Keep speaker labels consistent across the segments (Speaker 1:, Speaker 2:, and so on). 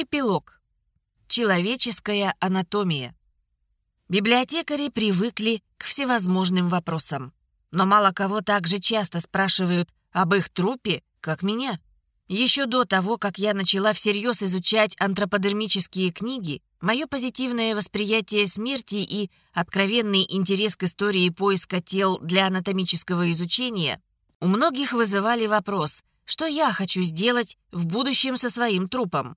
Speaker 1: Эпилог. Человеческая анатомия. Библиотекари привыкли к всевозможным вопросам. Но мало кого так же часто спрашивают об их трупе, как меня. Еще до того, как я начала всерьез изучать антроподермические книги, мое позитивное восприятие смерти и откровенный интерес к истории поиска тел для анатомического изучения у многих вызывали вопрос, что я хочу сделать в будущем со своим трупом.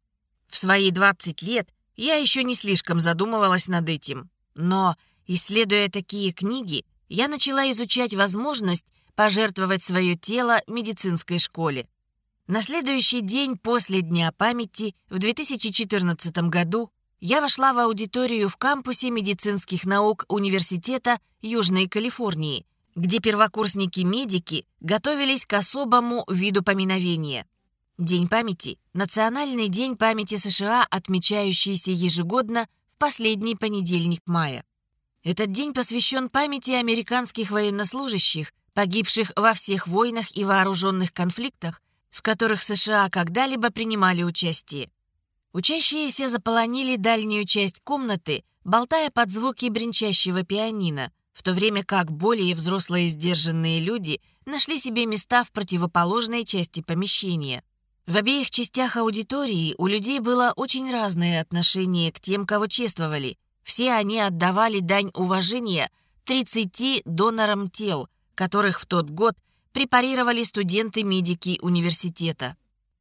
Speaker 1: В свои 20 лет я еще не слишком задумывалась над этим. Но, исследуя такие книги, я начала изучать возможность пожертвовать свое тело медицинской школе. На следующий день после Дня памяти в 2014 году я вошла в аудиторию в кампусе медицинских наук Университета Южной Калифорнии, где первокурсники-медики готовились к особому виду поминовения. День памяти – Национальный день памяти США, отмечающийся ежегодно в последний понедельник мая. Этот день посвящен памяти американских военнослужащих, погибших во всех войнах и вооруженных конфликтах, в которых США когда-либо принимали участие. Учащиеся заполонили дальнюю часть комнаты, болтая под звуки бренчащего пианино, в то время как более взрослые сдержанные люди нашли себе места в противоположной части помещения. В обеих частях аудитории у людей было очень разное отношение к тем, кого чествовали. Все они отдавали дань уважения 30 донорам тел, которых в тот год препарировали студенты-медики университета.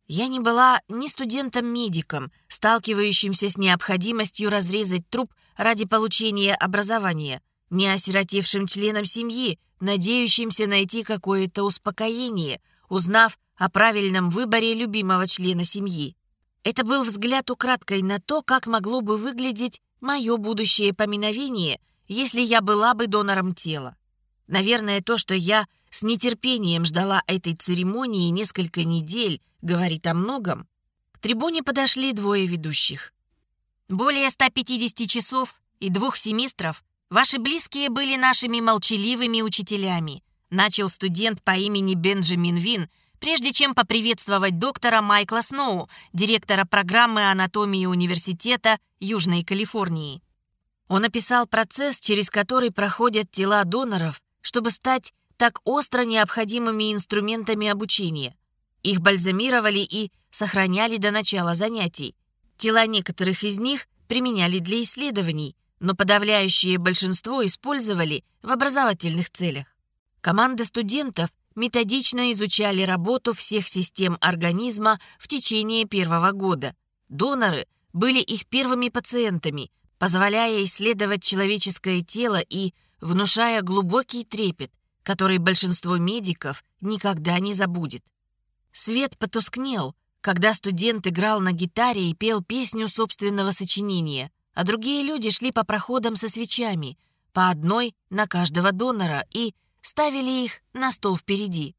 Speaker 1: Я не была ни студентом-медиком, сталкивающимся с необходимостью разрезать труп ради получения образования, ни осиротевшим членом семьи, надеющимся найти какое-то успокоение, узнав о правильном выборе любимого члена семьи. Это был взгляд украдкой на то, как могло бы выглядеть мое будущее поминовение, если я была бы донором тела. Наверное, то, что я с нетерпением ждала этой церемонии несколько недель, говорит о многом. К трибуне подошли двое ведущих. Более 150 часов и двух семестров ваши близкие были нашими молчаливыми учителями, начал студент по имени Бенджамин Вин, прежде чем поприветствовать доктора Майкла Сноу, директора программы анатомии Университета Южной Калифорнии. Он описал процесс, через который проходят тела доноров, чтобы стать так остро необходимыми инструментами обучения. Их бальзамировали и сохраняли до начала занятий. Тела некоторых из них применяли для исследований, но подавляющее большинство использовали в образовательных целях. Команда студентов методично изучали работу всех систем организма в течение первого года. Доноры были их первыми пациентами, позволяя исследовать человеческое тело и внушая глубокий трепет, который большинство медиков никогда не забудет. Свет потускнел, когда студент играл на гитаре и пел песню собственного сочинения, а другие люди шли по проходам со свечами, по одной на каждого донора и ставили их на стол впереди.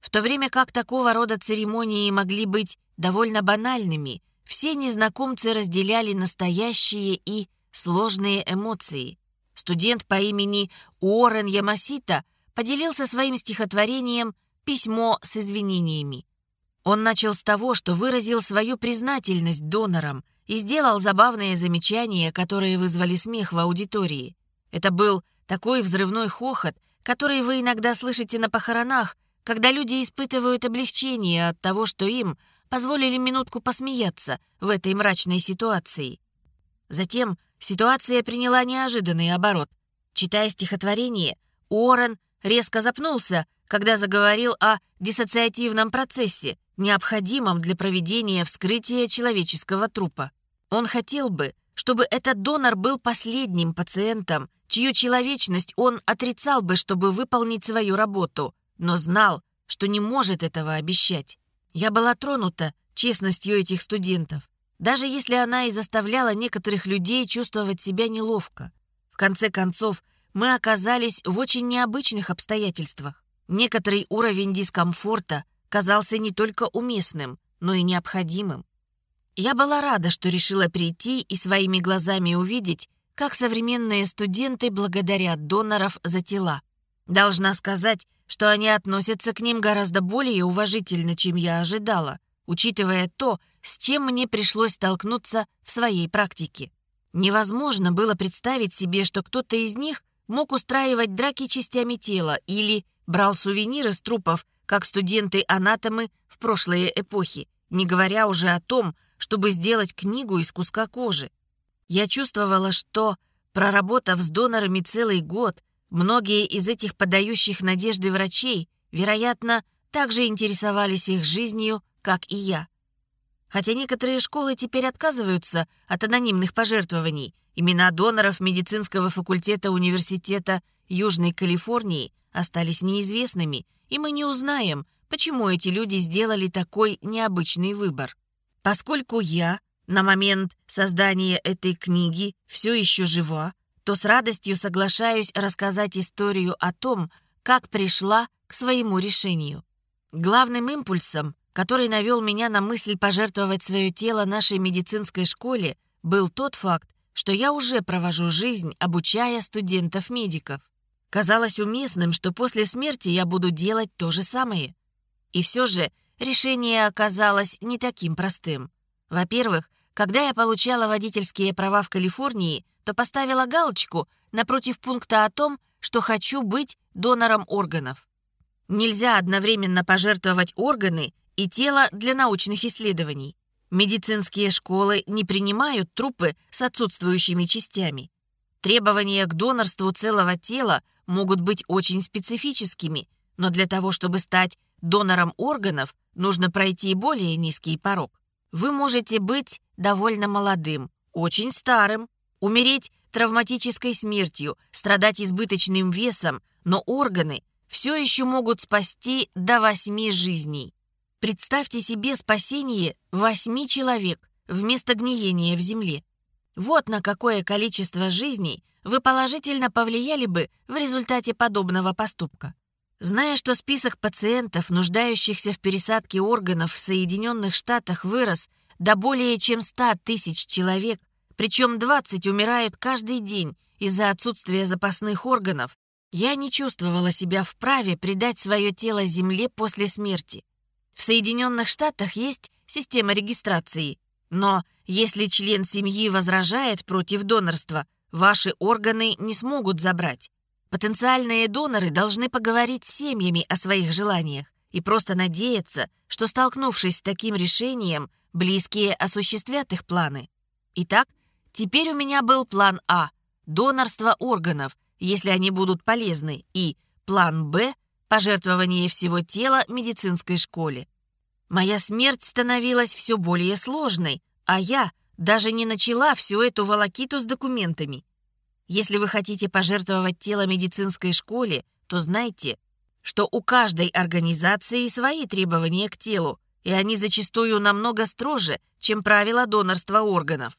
Speaker 1: В то время как такого рода церемонии могли быть довольно банальными, все незнакомцы разделяли настоящие и сложные эмоции. Студент по имени Уоррен Ямасита поделился своим стихотворением «Письмо с извинениями». Он начал с того, что выразил свою признательность донорам и сделал забавные замечания, которые вызвали смех в аудитории. Это был такой взрывной хохот, который вы иногда слышите на похоронах, когда люди испытывают облегчение от того, что им позволили минутку посмеяться в этой мрачной ситуации. Затем ситуация приняла неожиданный оборот. Читая стихотворение, Уоррен резко запнулся, когда заговорил о диссоциативном процессе, необходимом для проведения вскрытия человеческого трупа. Он хотел бы, чтобы этот донор был последним пациентом, чью человечность он отрицал бы, чтобы выполнить свою работу, но знал, что не может этого обещать. Я была тронута честностью этих студентов, даже если она и заставляла некоторых людей чувствовать себя неловко. В конце концов, мы оказались в очень необычных обстоятельствах. Некоторый уровень дискомфорта казался не только уместным, но и необходимым. Я была рада, что решила прийти и своими глазами увидеть, как современные студенты благодарят доноров за тела. Должна сказать, что они относятся к ним гораздо более уважительно, чем я ожидала. учитывая то, с чем мне пришлось столкнуться в своей практике. Невозможно было представить себе, что кто-то из них мог устраивать драки частями тела или брал сувениры с трупов, как студенты-анатомы в прошлые эпохи, не говоря уже о том, чтобы сделать книгу из куска кожи. Я чувствовала, что, проработав с донорами целый год, многие из этих подающих надежды врачей, вероятно, также интересовались их жизнью, как и я. Хотя некоторые школы теперь отказываются от анонимных пожертвований, имена доноров медицинского факультета Университета Южной Калифорнии остались неизвестными, и мы не узнаем, почему эти люди сделали такой необычный выбор. Поскольку я на момент создания этой книги все еще жива, то с радостью соглашаюсь рассказать историю о том, как пришла к своему решению. Главным импульсом, который навел меня на мысль пожертвовать свое тело нашей медицинской школе, был тот факт, что я уже провожу жизнь, обучая студентов-медиков. Казалось уместным, что после смерти я буду делать то же самое. И все же решение оказалось не таким простым. Во-первых, когда я получала водительские права в Калифорнии, то поставила галочку напротив пункта о том, что хочу быть донором органов. Нельзя одновременно пожертвовать органы и тело для научных исследований. Медицинские школы не принимают трупы с отсутствующими частями. Требования к донорству целого тела могут быть очень специфическими, но для того, чтобы стать донором органов, нужно пройти более низкий порог. Вы можете быть довольно молодым, очень старым, умереть травматической смертью, страдать избыточным весом, но органы все еще могут спасти до восьми жизней. Представьте себе спасение восьми человек вместо гниения в земле. Вот на какое количество жизней вы положительно повлияли бы в результате подобного поступка. Зная, что список пациентов, нуждающихся в пересадке органов в Соединенных Штатах, вырос до более чем 100 тысяч человек, причем 20 умирают каждый день из-за отсутствия запасных органов, я не чувствовала себя вправе предать свое тело земле после смерти. В Соединенных Штатах есть система регистрации, но если член семьи возражает против донорства, ваши органы не смогут забрать. Потенциальные доноры должны поговорить с семьями о своих желаниях и просто надеяться, что, столкнувшись с таким решением, близкие осуществят их планы. Итак, теперь у меня был план А – донорство органов, если они будут полезны, и план «Б» – пожертвование всего тела медицинской школе. Моя смерть становилась все более сложной, а я даже не начала всю эту волокиту с документами. Если вы хотите пожертвовать тело медицинской школе, то знайте, что у каждой организации свои требования к телу, и они зачастую намного строже, чем правила донорства органов.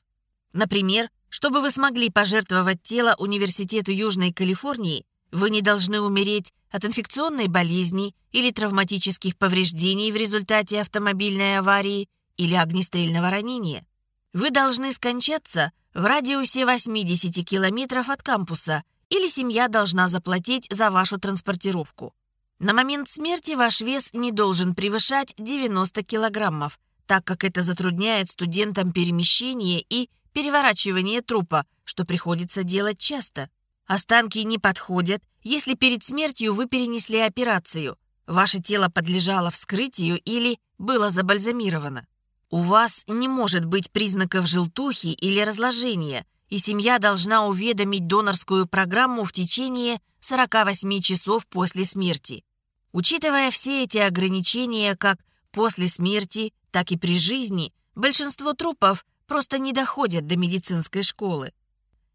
Speaker 1: Например, чтобы вы смогли пожертвовать тело Университету Южной Калифорнии, вы не должны умереть от инфекционной болезни или травматических повреждений в результате автомобильной аварии или огнестрельного ранения. Вы должны скончаться в радиусе 80 километров от кампуса, или семья должна заплатить за вашу транспортировку. На момент смерти ваш вес не должен превышать 90 килограммов, так как это затрудняет студентам перемещение и переворачивание трупа, что приходится делать часто. Останки не подходят, если перед смертью вы перенесли операцию, ваше тело подлежало вскрытию или было забальзамировано. У вас не может быть признаков желтухи или разложения, и семья должна уведомить донорскую программу в течение 48 часов после смерти. Учитывая все эти ограничения как после смерти, так и при жизни, большинство трупов просто не доходят до медицинской школы.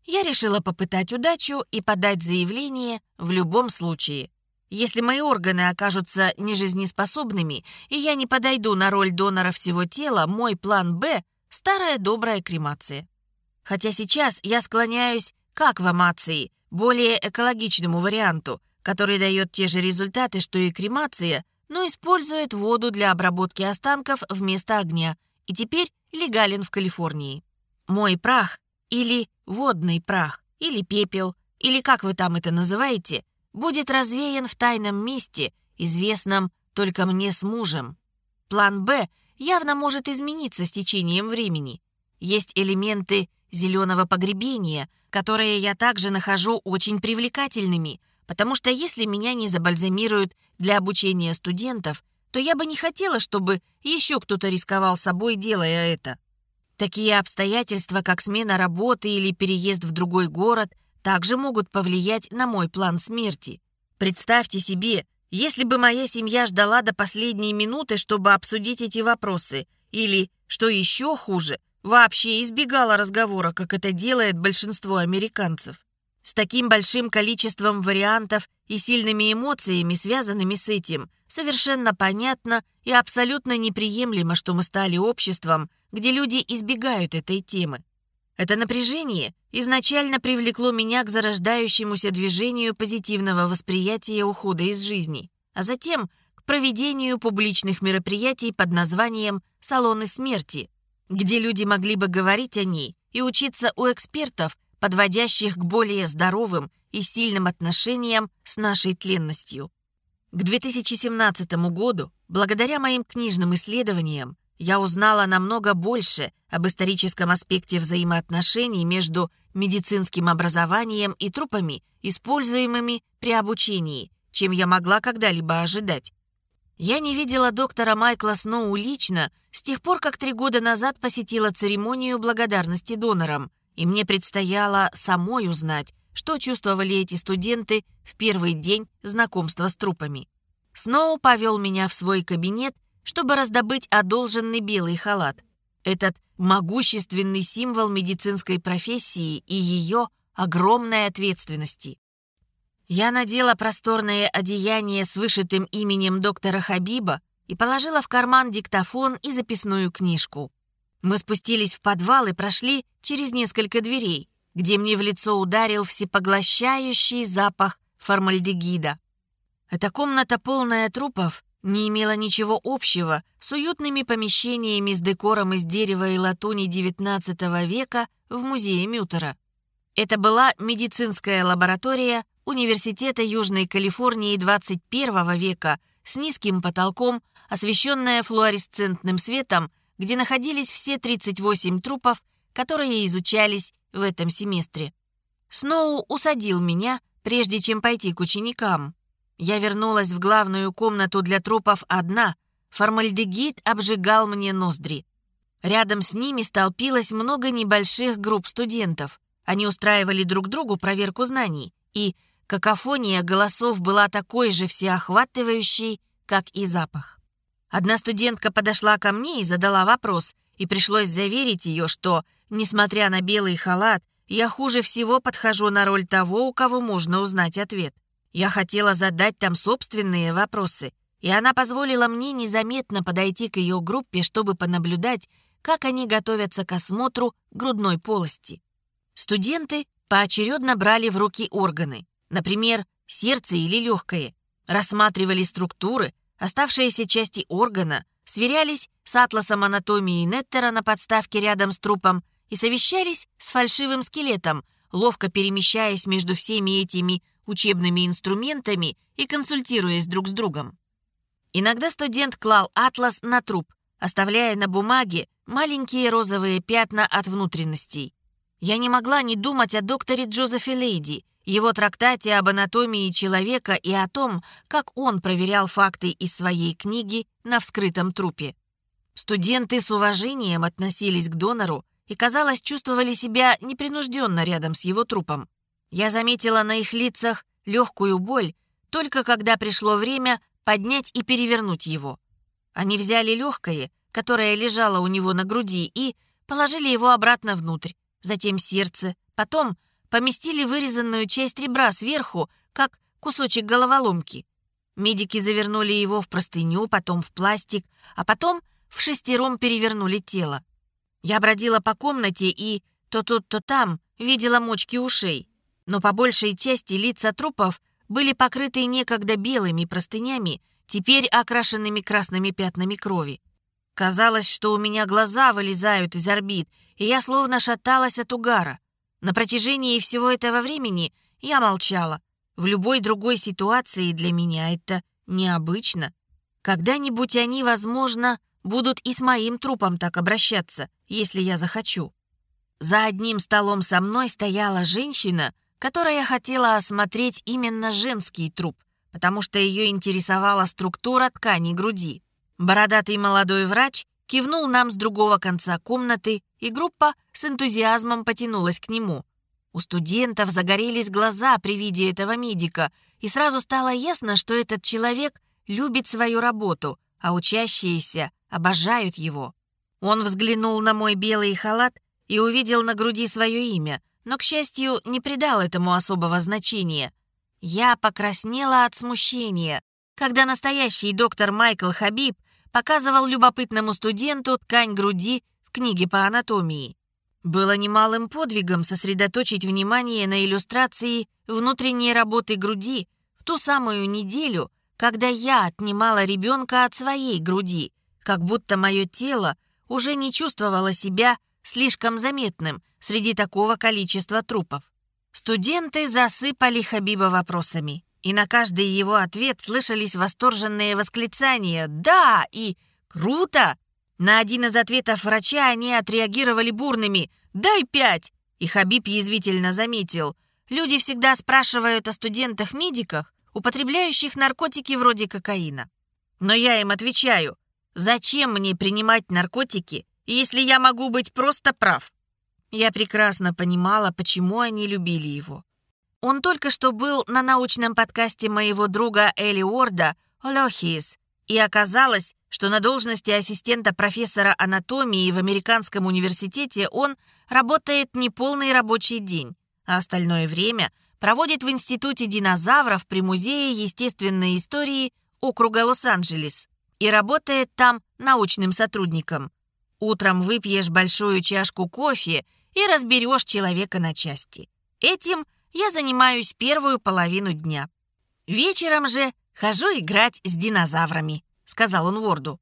Speaker 1: Я решила попытать удачу и подать заявление в любом случае. Если мои органы окажутся нежизнеспособными, и я не подойду на роль донора всего тела, мой план «Б» — старая добрая кремация. Хотя сейчас я склоняюсь к аквамации, более экологичному варианту, который дает те же результаты, что и кремация, но использует воду для обработки останков вместо огня и теперь легален в Калифорнии. Мой прах или водный прах, или пепел, или как вы там это называете, будет развеян в тайном месте, известном только мне с мужем. План «Б» явно может измениться с течением времени. Есть элементы зеленого погребения, которые я также нахожу очень привлекательными, потому что если меня не забальзамируют для обучения студентов, то я бы не хотела, чтобы еще кто-то рисковал собой, делая это. Такие обстоятельства, как смена работы или переезд в другой город, также могут повлиять на мой план смерти. Представьте себе, если бы моя семья ждала до последней минуты, чтобы обсудить эти вопросы, или, что еще хуже, вообще избегала разговора, как это делает большинство американцев. С таким большим количеством вариантов и сильными эмоциями, связанными с этим, совершенно понятно и абсолютно неприемлемо, что мы стали обществом, где люди избегают этой темы. Это напряжение изначально привлекло меня к зарождающемуся движению позитивного восприятия ухода из жизни, а затем к проведению публичных мероприятий под названием «Салоны смерти», где люди могли бы говорить о ней и учиться у экспертов, подводящих к более здоровым и сильным отношениям с нашей тленностью. К 2017 году, благодаря моим книжным исследованиям, я узнала намного больше об историческом аспекте взаимоотношений между медицинским образованием и трупами, используемыми при обучении, чем я могла когда-либо ожидать. Я не видела доктора Майкла Сноу лично с тех пор, как три года назад посетила церемонию благодарности донорам, и мне предстояло самой узнать, что чувствовали эти студенты в первый день знакомства с трупами. Сноу повел меня в свой кабинет чтобы раздобыть одолженный белый халат. Этот могущественный символ медицинской профессии и ее огромной ответственности. Я надела просторное одеяние с вышитым именем доктора Хабиба и положила в карман диктофон и записную книжку. Мы спустились в подвал и прошли через несколько дверей, где мне в лицо ударил всепоглощающий запах формальдегида. Эта комната, полная трупов, не имела ничего общего с уютными помещениями с декором из дерева и латуни XIX века в музее Мютера. Это была медицинская лаборатория Университета Южной Калифорнии XXI века с низким потолком, освещенная флуоресцентным светом, где находились все 38 трупов, которые изучались в этом семестре. Сноу усадил меня, прежде чем пойти к ученикам. Я вернулась в главную комнату для трупов одна. Формальдегид обжигал мне ноздри. Рядом с ними столпилось много небольших групп студентов. Они устраивали друг другу проверку знаний, и какофония голосов была такой же всеохватывающей, как и запах. Одна студентка подошла ко мне и задала вопрос, и пришлось заверить ее, что, несмотря на белый халат, я хуже всего подхожу на роль того, у кого можно узнать ответ. Я хотела задать там собственные вопросы, и она позволила мне незаметно подойти к ее группе, чтобы понаблюдать, как они готовятся к осмотру грудной полости. Студенты поочередно брали в руки органы, например, сердце или легкое, рассматривали структуры, оставшиеся части органа, сверялись с атласом анатомии Неттера на подставке рядом с трупом и совещались с фальшивым скелетом, ловко перемещаясь между всеми этими учебными инструментами и консультируясь друг с другом. Иногда студент клал атлас на труп, оставляя на бумаге маленькие розовые пятна от внутренностей. Я не могла не думать о докторе Джозефе Лейди, его трактате об анатомии человека и о том, как он проверял факты из своей книги на вскрытом трупе. Студенты с уважением относились к донору и, казалось, чувствовали себя непринужденно рядом с его трупом. Я заметила на их лицах легкую боль, только когда пришло время поднять и перевернуть его. Они взяли легкое, которое лежало у него на груди, и положили его обратно внутрь, затем сердце, потом поместили вырезанную часть ребра сверху, как кусочек головоломки. Медики завернули его в простыню, потом в пластик, а потом в шестером перевернули тело. Я бродила по комнате и то тут, то там видела мочки ушей но по большей части лица трупов были покрыты некогда белыми простынями, теперь окрашенными красными пятнами крови. Казалось, что у меня глаза вылезают из орбит, и я словно шаталась от угара. На протяжении всего этого времени я молчала. В любой другой ситуации для меня это необычно. Когда-нибудь они, возможно, будут и с моим трупом так обращаться, если я захочу. За одним столом со мной стояла женщина, которая хотела осмотреть именно женский труп, потому что ее интересовала структура ткани груди. Бородатый молодой врач кивнул нам с другого конца комнаты, и группа с энтузиазмом потянулась к нему. У студентов загорелись глаза при виде этого медика, и сразу стало ясно, что этот человек любит свою работу, а учащиеся обожают его. Он взглянул на мой белый халат и увидел на груди свое имя, но, к счастью, не придал этому особого значения. Я покраснела от смущения, когда настоящий доктор Майкл Хабиб показывал любопытному студенту ткань груди в книге по анатомии. Было немалым подвигом сосредоточить внимание на иллюстрации внутренней работы груди в ту самую неделю, когда я отнимала ребенка от своей груди, как будто мое тело уже не чувствовало себя слишком заметным среди такого количества трупов. Студенты засыпали Хабиба вопросами, и на каждый его ответ слышались восторженные восклицания «Да!» и «Круто!». На один из ответов врача они отреагировали бурными «Дай пять!» И Хабиб язвительно заметил «Люди всегда спрашивают о студентах-медиках, употребляющих наркотики вроде кокаина. Но я им отвечаю, зачем мне принимать наркотики, если я могу быть просто прав?» Я прекрасно понимала, почему они любили его. Он только что был на научном подкасте моего друга Элли Уорда «Лохис», и оказалось, что на должности ассистента профессора анатомии в американском университете он работает не полный рабочий день, а остальное время проводит в Институте динозавров при Музее естественной истории округа Лос-Анджелес и работает там научным сотрудником. Утром выпьешь большую чашку кофе и разберешь человека на части. Этим я занимаюсь первую половину дня. Вечером же хожу играть с динозаврами сказал он Ворду.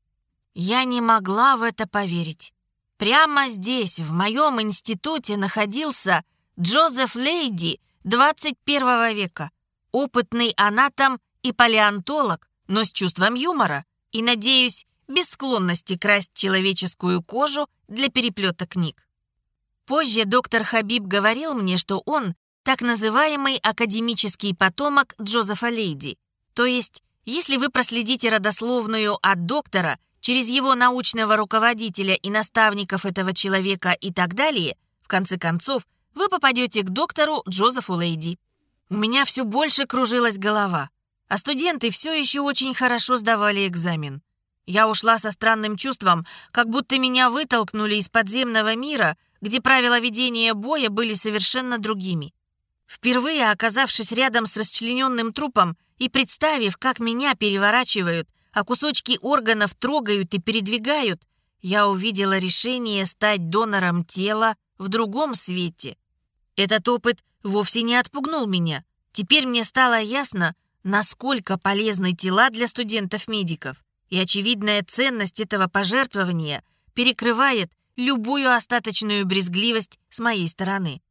Speaker 1: Я не могла в это поверить. Прямо здесь, в моем институте, находился Джозеф Лейди 21 века, опытный анатом и палеонтолог, но с чувством юмора и, надеюсь, без склонности красть человеческую кожу для переплета книг. Позже доктор Хабиб говорил мне, что он так называемый академический потомок Джозефа Лейди, то есть если вы проследите родословную от доктора через его научного руководителя и наставников этого человека и так далее, в конце концов, вы попадете к доктору Джозефу Лейди. У меня все больше кружилась голова, а студенты все еще очень хорошо сдавали экзамен. Я ушла со странным чувством, как будто меня вытолкнули из подземного мира, где правила ведения боя были совершенно другими. Впервые оказавшись рядом с расчлененным трупом, и представив, как меня переворачивают, а кусочки органов трогают и передвигают, я увидела решение стать донором тела в другом свете. Этот опыт вовсе не отпугнул меня. Теперь мне стало ясно, насколько полезны тела для студентов-медиков, и очевидная ценность этого пожертвования перекрывает любую остаточную брезгливость с моей стороны.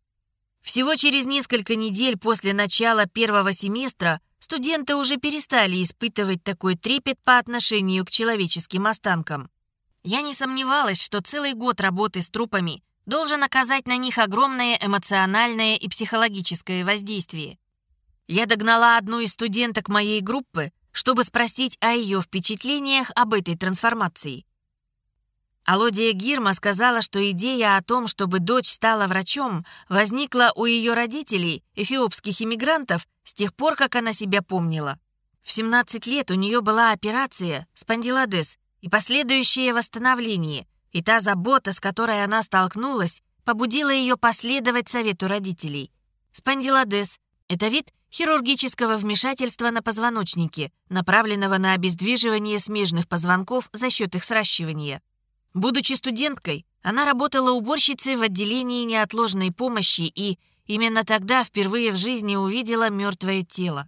Speaker 1: Всего через несколько недель после начала первого семестра студенты уже перестали испытывать такой трепет по отношению к человеческим останкам. Я не сомневалась, что целый год работы с трупами должен оказать на них огромное эмоциональное и психологическое воздействие. Я догнала одну из студенток моей группы, чтобы спросить о ее впечатлениях об этой трансформации. Алодия Гирма сказала, что идея о том, чтобы дочь стала врачом, возникла у ее родителей, эфиопских иммигрантов, с тех пор, как она себя помнила. В 17 лет у нее была операция спондилодез и последующее восстановление, и та забота, с которой она столкнулась, побудила ее последовать совету родителей. Спондилодез – это вид хирургического вмешательства на позвоночнике, направленного на обездвиживание смежных позвонков за счет их сращивания. Будучи студенткой, она работала уборщицей в отделении неотложной помощи и именно тогда впервые в жизни увидела мертвое тело.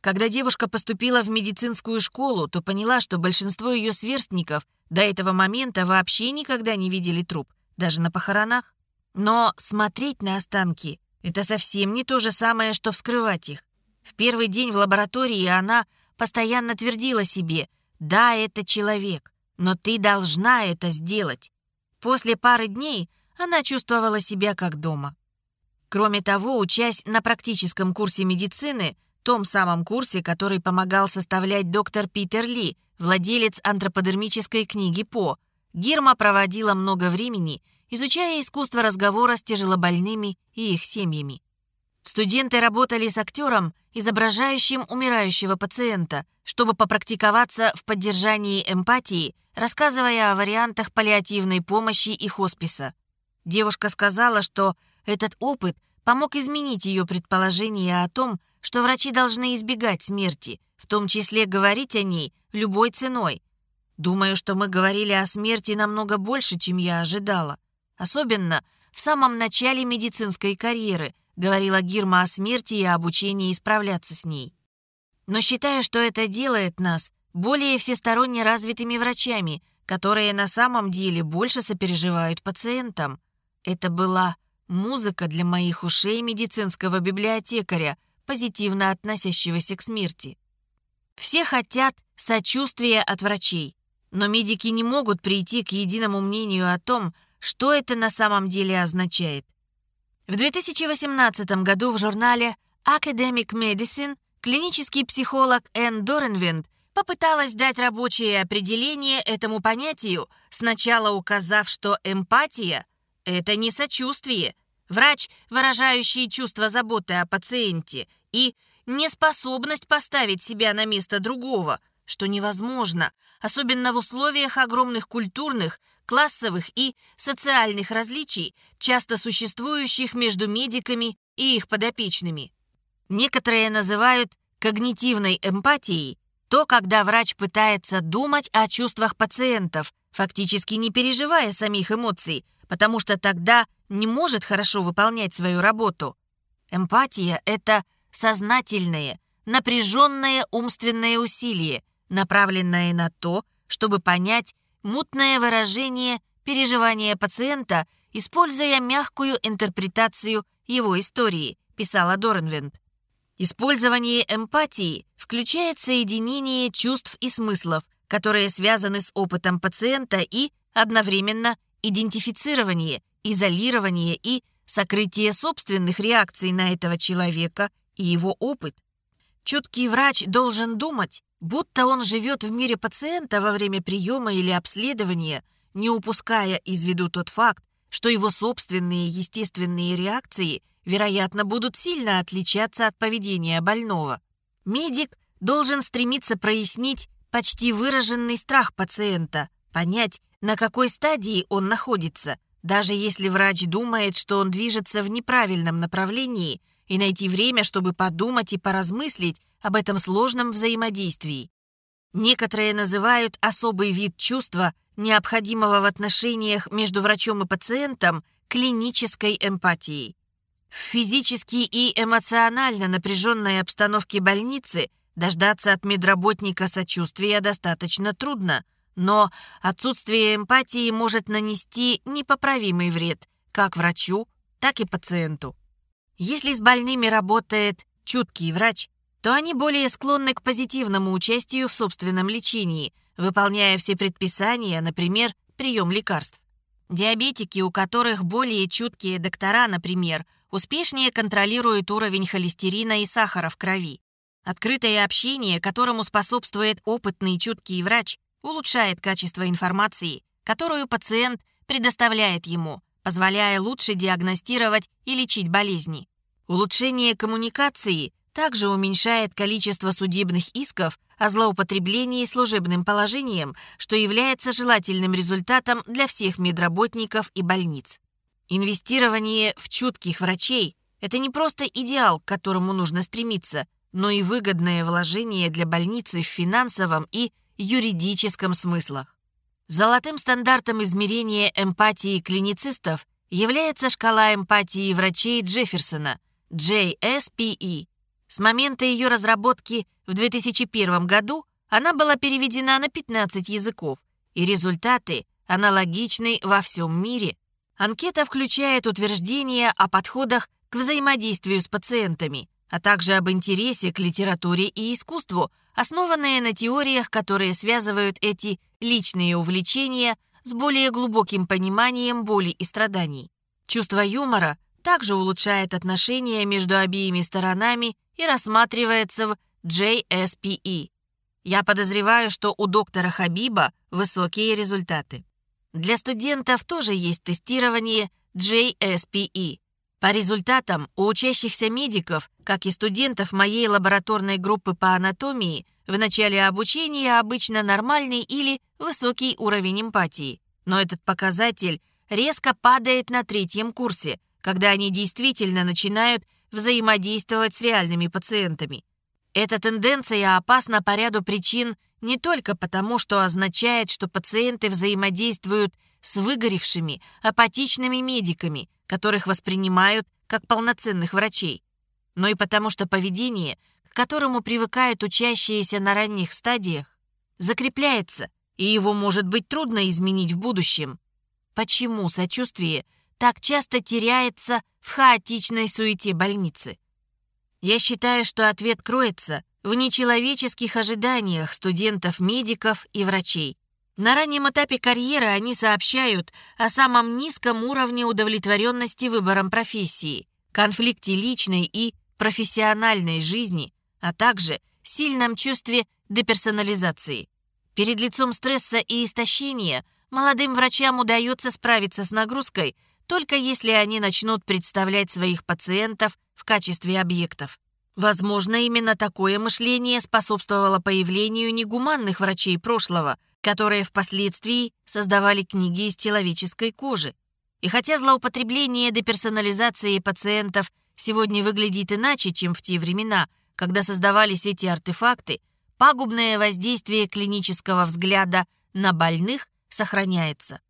Speaker 1: Когда девушка поступила в медицинскую школу, то поняла, что большинство ее сверстников до этого момента вообще никогда не видели труп, даже на похоронах. Но смотреть на останки — это совсем не то же самое, что вскрывать их. В первый день в лаборатории она постоянно твердила себе «Да, это человек, но ты должна это сделать. После пары дней она чувствовала себя как дома. Кроме того, учась на практическом курсе медицины, том самом курсе, который помогал составлять доктор Питер Ли, владелец антроподермической книги По, Гирма проводила много времени, изучая искусство разговора с тяжелобольными и их семьями. Студенты работали с актером, изображающим умирающего пациента, чтобы попрактиковаться в поддержании эмпатии, рассказывая о вариантах паллиативной помощи и хосписа. Девушка сказала, что этот опыт помог изменить ее предположение о том, что врачи должны избегать смерти, в том числе говорить о ней любой ценой. Думаю, что мы говорили о смерти намного больше, чем я ожидала. Особенно в самом начале медицинской карьеры – говорила Гирма о смерти и об учении справляться с ней. Но считаю, что это делает нас более всесторонне развитыми врачами, которые на самом деле больше сопереживают пациентам. Это была музыка для моих ушей медицинского библиотекаря, позитивно относящегося к смерти. Все хотят сочувствия от врачей, но медики не могут прийти к единому мнению о том, что это на самом деле означает. В 2018 году в журнале Academic Medicine клинический психолог Энн Доренвинд попыталась дать рабочее определение этому понятию, сначала указав, что эмпатия – это не сочувствие, врач, выражающий чувство заботы о пациенте, и неспособность поставить себя на место другого, что невозможно, особенно в условиях огромных культурных, классовых и социальных различий, часто существующих между медиками и их подопечными. Некоторые называют когнитивной эмпатией то, когда врач пытается думать о чувствах пациентов, фактически не переживая самих эмоций, потому что тогда не может хорошо выполнять свою работу. Эмпатия — это сознательное, напряженное умственное усилие, направленное на то, чтобы понять мутное выражение переживания пациента, используя мягкую интерпретацию его истории, писала Дорнвинд. Использование эмпатии включает соединение чувств и смыслов, которые связаны с опытом пациента и одновременно идентифицирование, изолирование и сокрытие собственных реакций на этого человека и его опыт. Чуткий врач должен думать, будто он живет в мире пациента во время приема или обследования, не упуская из виду тот факт, что его собственные естественные реакции, вероятно, будут сильно отличаться от поведения больного. Медик должен стремиться прояснить почти выраженный страх пациента, понять, на какой стадии он находится, даже если врач думает, что он движется в неправильном направлении, и найти время, чтобы подумать и поразмыслить об этом сложном взаимодействии. Некоторые называют особый вид чувства, необходимого в отношениях между врачом и пациентом, клинической эмпатией. В физически и эмоционально напряженной обстановке больницы дождаться от медработника сочувствия достаточно трудно, но отсутствие эмпатии может нанести непоправимый вред как врачу, так и пациенту. Если с больными работает чуткий врач, то они более склонны к позитивному участию в собственном лечении, выполняя все предписания, например, прием лекарств. Диабетики, у которых более чуткие доктора, например, успешнее контролируют уровень холестерина и сахара в крови. Открытое общение, которому способствует опытный чуткий врач, улучшает качество информации, которую пациент предоставляет ему, позволяя лучше диагностировать и лечить болезни. Улучшение коммуникации также уменьшает количество судебных исков о злоупотреблении служебным положением, что является желательным результатом для всех медработников и больниц. Инвестирование в чутких врачей – это не просто идеал, к которому нужно стремиться, но и выгодное вложение для больницы в финансовом и юридическом смыслах. Золотым стандартом измерения эмпатии клиницистов является шкала эмпатии врачей Джефферсона – JSPE – с момента ее разработки в 2001 году она была переведена на 15 языков, и результаты аналогичны во всем мире. Анкета включает утверждения о подходах к взаимодействию с пациентами, а также об интересе к литературе и искусству, основанные на теориях, которые связывают эти личные увлечения с более глубоким пониманием боли и страданий. Чувство юмора также улучшает отношения между обеими сторонами и рассматривается в JSPE. Я подозреваю, что у доктора Хабиба высокие результаты. Для студентов тоже есть тестирование JSPE. По результатам у учащихся медиков, как и студентов моей лабораторной группы по анатомии, в начале обучения обычно нормальный или высокий уровень эмпатии. Но этот показатель резко падает на третьем курсе, когда они действительно начинают взаимодействовать с реальными пациентами. Эта тенденция опасна по ряду причин не только потому, что означает, что пациенты взаимодействуют с выгоревшими, апатичными медиками, которых воспринимают как полноценных врачей, но и потому, что поведение, к которому привыкают учащиеся на ранних стадиях, закрепляется, и его может быть трудно изменить в будущем. Почему сочувствие так часто теряется в хаотичной суете больницы? Я считаю, что ответ кроется в нечеловеческих ожиданиях студентов-медиков и врачей. На раннем этапе карьеры они сообщают о самом низком уровне удовлетворенности выбором профессии, конфликте личной и профессиональной жизни, а также сильном чувстве деперсонализации. Перед лицом стресса и истощения молодым врачам удается справиться с нагрузкой только если они начнут представлять своих пациентов в качестве объектов. Возможно, именно такое мышление способствовало появлению негуманных врачей прошлого, которые впоследствии создавали книги из человеческой кожи. И хотя злоупотребление деперсонализации пациентов сегодня выглядит иначе, чем в те времена, когда создавались эти артефакты, пагубное воздействие клинического взгляда на больных сохраняется.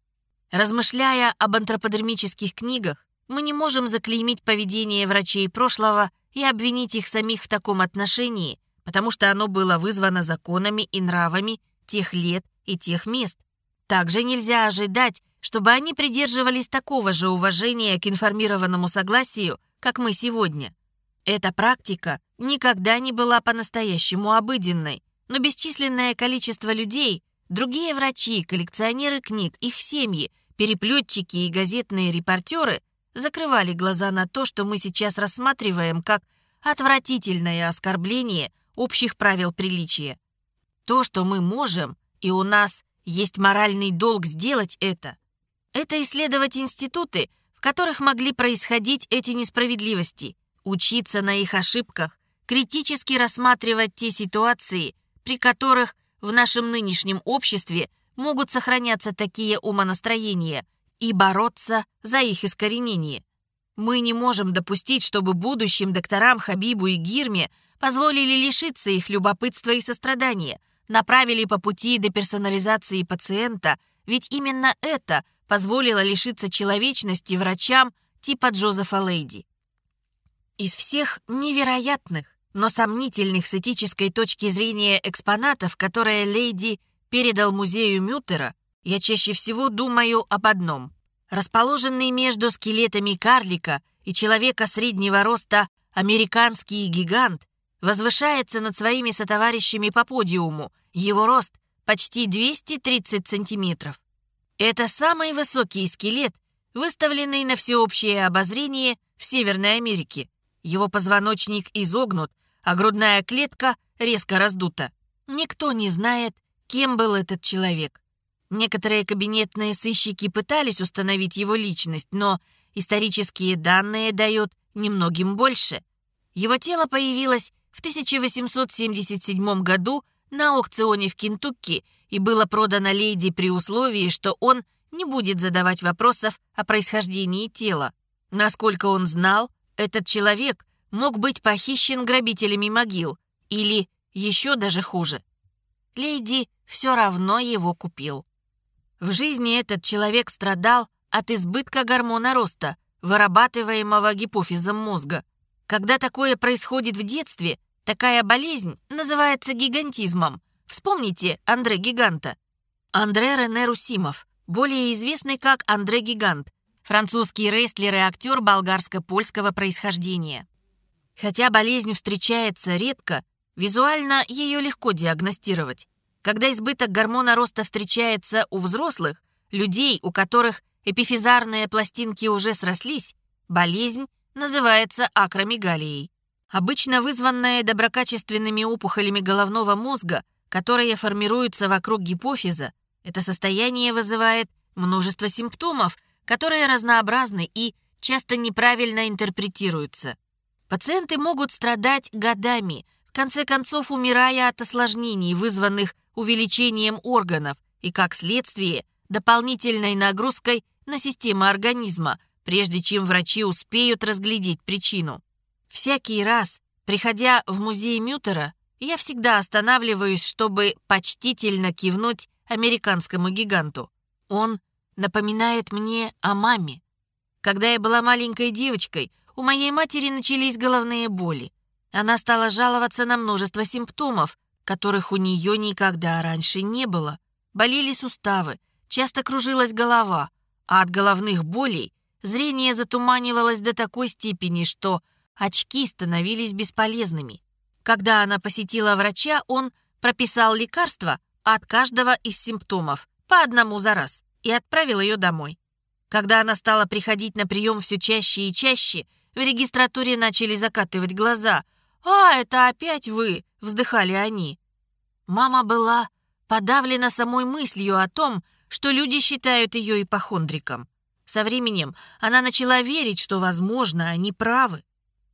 Speaker 1: Размышляя об антроподермических книгах, мы не можем заклеймить поведение врачей прошлого и обвинить их самих в таком отношении, потому что оно было вызвано законами и нравами тех лет и тех мест. Также нельзя ожидать, чтобы они придерживались такого же уважения к информированному согласию, как мы сегодня. Эта практика никогда не была по-настоящему обыденной, но бесчисленное количество людей, другие врачи, коллекционеры книг, их семьи, переплетчики и газетные репортеры закрывали глаза на то, что мы сейчас рассматриваем как отвратительное оскорбление общих правил приличия. То, что мы можем, и у нас есть моральный долг сделать это, это исследовать институты, в которых могли происходить эти несправедливости, учиться на их ошибках, критически рассматривать те ситуации, при которых в нашем нынешнем обществе могут сохраняться такие умонастроения – и бороться за их искоренение. Мы не можем допустить, чтобы будущим докторам Хабибу и Гирме позволили лишиться их любопытства и сострадания, направили по пути деперсонализации пациента, ведь именно это позволило лишиться человечности врачам типа Джозефа Лейди. Из всех невероятных, но сомнительных с этической точки зрения экспонатов, которые Лейди передал музею Мютера, я чаще всего думаю об одном. Расположенный между скелетами карлика и человека среднего роста американский гигант возвышается над своими сотоварищами по подиуму. Его рост почти 230 сантиметров. Это самый высокий скелет, выставленный на всеобщее обозрение в Северной Америке. Его позвоночник изогнут, а грудная клетка резко раздута. Никто не знает, кем был этот человек. Некоторые кабинетные сыщики пытались установить его личность, но исторические данные дают немногим больше. Его тело появилось в 1877 году на аукционе в Кентукки и было продано леди при условии, что он не будет задавать вопросов о происхождении тела. Насколько он знал, этот человек мог быть похищен грабителями могил или еще даже хуже. Леди все равно его купил. В жизни этот человек страдал от избытка гормона роста, вырабатываемого гипофизом мозга. Когда такое происходит в детстве, такая болезнь называется гигантизмом. Вспомните Андре Гиганта. Андре Рене Русимов, более известный как Андре Гигант, французский рестлер и актер болгарско-польского происхождения. Хотя болезнь встречается редко, визуально ее легко диагностировать. Когда избыток гормона роста встречается у взрослых, людей, у которых эпифизарные пластинки уже срослись, болезнь называется акромегалией. Обычно вызванная доброкачественными опухолями головного мозга, которые формируются вокруг гипофиза, это состояние вызывает множество симптомов, которые разнообразны и часто неправильно интерпретируются. Пациенты могут страдать годами, в конце концов умирая от осложнений, вызванных увеличением органов и, как следствие, дополнительной нагрузкой на систему организма, прежде чем врачи успеют разглядеть причину. Всякий раз, приходя в музей Мютера, я всегда останавливаюсь, чтобы почтительно кивнуть американскому гиганту. Он напоминает мне о маме. Когда я была маленькой девочкой, у моей матери начались головные боли. Она стала жаловаться на множество симптомов, которых у нее никогда раньше не было. Болели суставы, часто кружилась голова, а от головных болей зрение затуманивалось до такой степени, что очки становились бесполезными. Когда она посетила врача, он прописал лекарства от каждого из симптомов, по одному за раз, и отправил ее домой. Когда она стала приходить на прием все чаще и чаще, в регистратуре начали закатывать глаза. «А, это опять вы!» — вздыхали они. Мама была подавлена самой мыслью о том, что люди считают ее ипохондриком. Со временем она начала верить, что, возможно, они правы.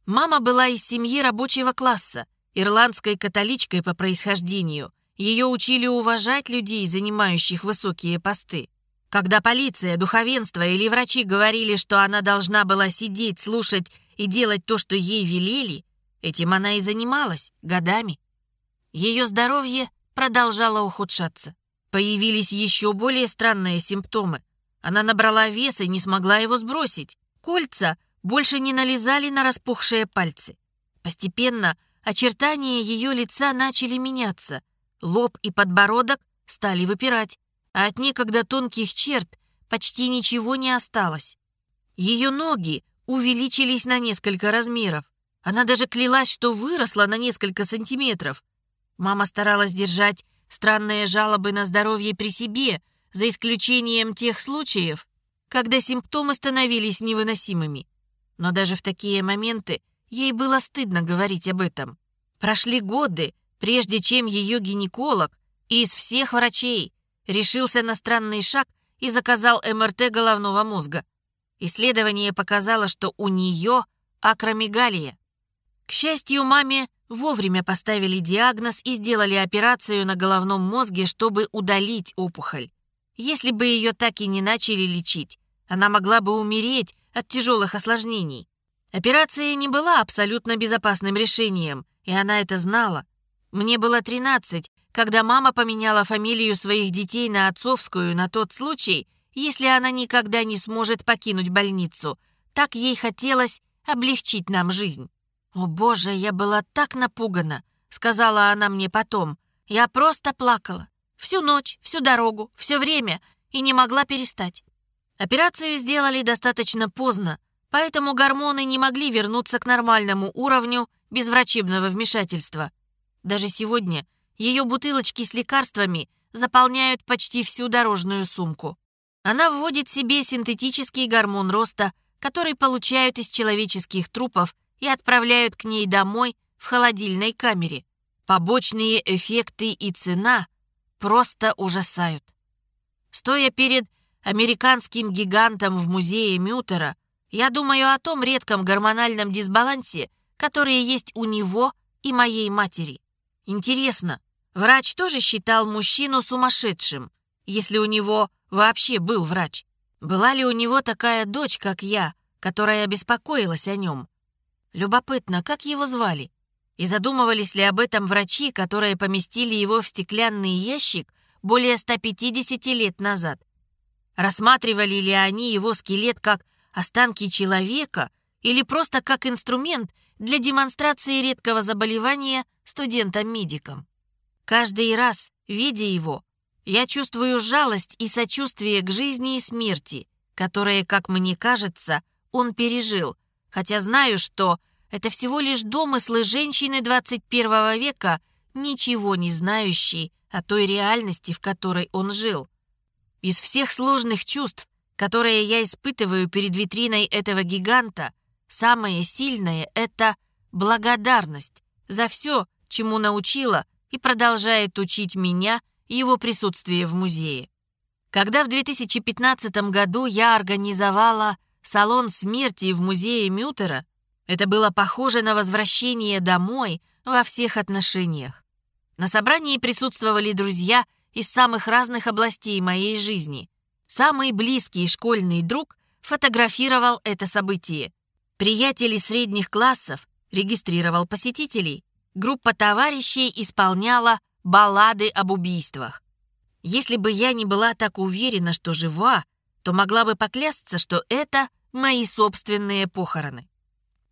Speaker 1: Мама была из семьи рабочего класса, ирландской католичкой по происхождению. Ее учили уважать людей, занимающих высокие посты. Когда полиция, духовенство или врачи говорили, что она должна была сидеть, слушать и делать то, что ей велели, этим она и занималась годами. Ее здоровье продолжало ухудшаться. Появились еще более странные симптомы. Она набрала вес и не смогла его сбросить. Кольца больше не налезали на распухшие пальцы. Постепенно очертания ее лица начали меняться. Лоб и подбородок стали выпирать а от некогда тонких черт почти ничего не осталось. Ее ноги увеличились на несколько размеров. Она даже клялась, что выросла на несколько сантиметров. Мама старалась держать странные жалобы на здоровье при себе, за исключением тех случаев, когда симптомы становились невыносимыми. Но даже в такие моменты ей было стыдно говорить об этом. Прошли годы, прежде чем ее гинеколог из всех врачей решился на странный шаг и заказал МРТ головного мозга. Исследование показало, что у нее акромегалия. К счастью, маме вовремя поставили диагноз и сделали операцию на головном мозге, чтобы удалить опухоль. Если бы ее так и не начали лечить, она могла бы умереть от тяжелых осложнений. Операция не была абсолютно безопасным решением, и она это знала. Мне было 13, когда мама поменяла фамилию своих детей на отцовскую на тот случай, если она никогда не сможет покинуть больницу. Так ей хотелось облегчить нам жизнь. «О боже, я была так напугана», — сказала она мне потом. «Я просто плакала. Всю ночь, всю дорогу, все время, и не могла перестать». Операцию сделали достаточно поздно, поэтому гормоны не могли вернуться к нормальному уровню без врачебного вмешательства. Даже сегодня ее бутылочки с лекарствами заполняют почти всю дорожную сумку. Она вводит себе синтетический гормон роста, который получают из человеческих трупов и отправляют к ней домой в холодильной камере. Побочные эффекты и цена просто ужасают. Стоя перед американским гигантом в музее Мютера, я думаю о том редком гормональном дисбалансе, который есть у него и моей матери. Интересно, врач тоже считал мужчину сумасшедшим, если у него вообще был врач? Была ли у него такая дочь, как я, которая беспокоилась о нем? Любопытно, как его звали? И задумывались ли об этом врачи, которые поместили его в стеклянный ящик более 150 лет назад? Рассматривали ли они его скелет как останки человека или просто как инструмент для демонстрации редкого заболевания студентам-медикам. Каждый раз, видя его, я чувствую жалость и сочувствие к жизни и смерти, которые, как мне кажется, он пережил, хотя знаю, что это всего лишь домыслы женщины 21 века, ничего не знающей о той реальности, в которой он жил. Из всех сложных чувств, которые я испытываю перед витриной этого гиганта, самое сильное — это благодарность за все, чему научила и продолжает учить меня его присутствие в музее. Когда в 2015 году я организовала салон смерти в музее Мютера, это было похоже на возвращение домой во всех отношениях. На собрании присутствовали друзья из самых разных областей моей жизни. Самый близкий школьный друг фотографировал это событие. Приятели средних классов регистрировал посетителей. Группа товарищей исполняла баллады об убийствах. Если бы я не была так уверена, что жива, то могла бы поклясться, что это мои собственные похороны.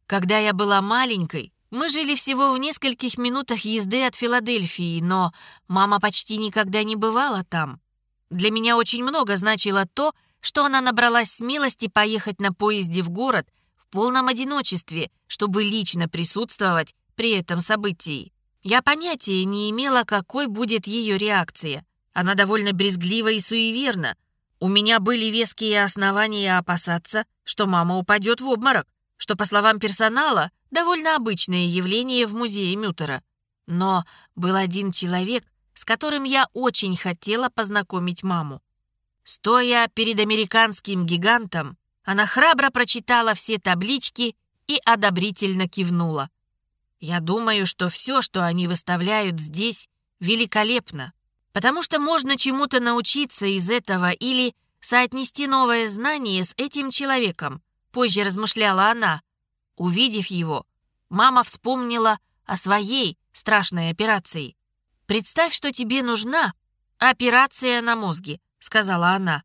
Speaker 1: Когда я была маленькой, мы жили всего в нескольких минутах езды от Филадельфии, но мама почти никогда не бывала там. Для меня очень много значило то, что она набралась смелости поехать на поезде в город в полном одиночестве, чтобы лично присутствовать при этом событии. Я понятия не имела, какой будет ее реакция. Она довольно брезглива и суеверна. У меня были веские основания опасаться, что мама упадет в обморок что, по словам персонала, довольно обычное явление в музее Мютера. Но был один человек, с которым я очень хотела познакомить маму. Стоя перед американским гигантом, она храбро прочитала все таблички и одобрительно кивнула. Я думаю, что все, что они выставляют здесь, великолепно, потому что можно чему-то научиться из этого или соотнести новое знание с этим человеком, позже размышляла она. Увидев его, мама вспомнила о своей страшной операции. «Представь, что тебе нужна операция на мозге», — сказала она.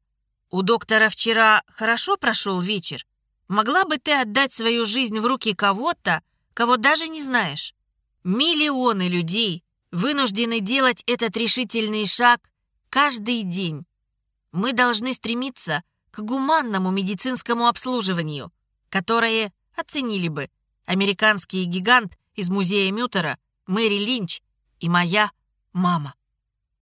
Speaker 1: «У доктора вчера хорошо прошел вечер. Могла бы ты отдать свою жизнь в руки кого-то, кого даже не знаешь? Миллионы людей вынуждены делать этот решительный шаг каждый день. Мы должны стремиться к гуманному медицинскому обслуживанию, которое оценили бы американский гигант из музея Мютера, Мэри Линч и моя мама.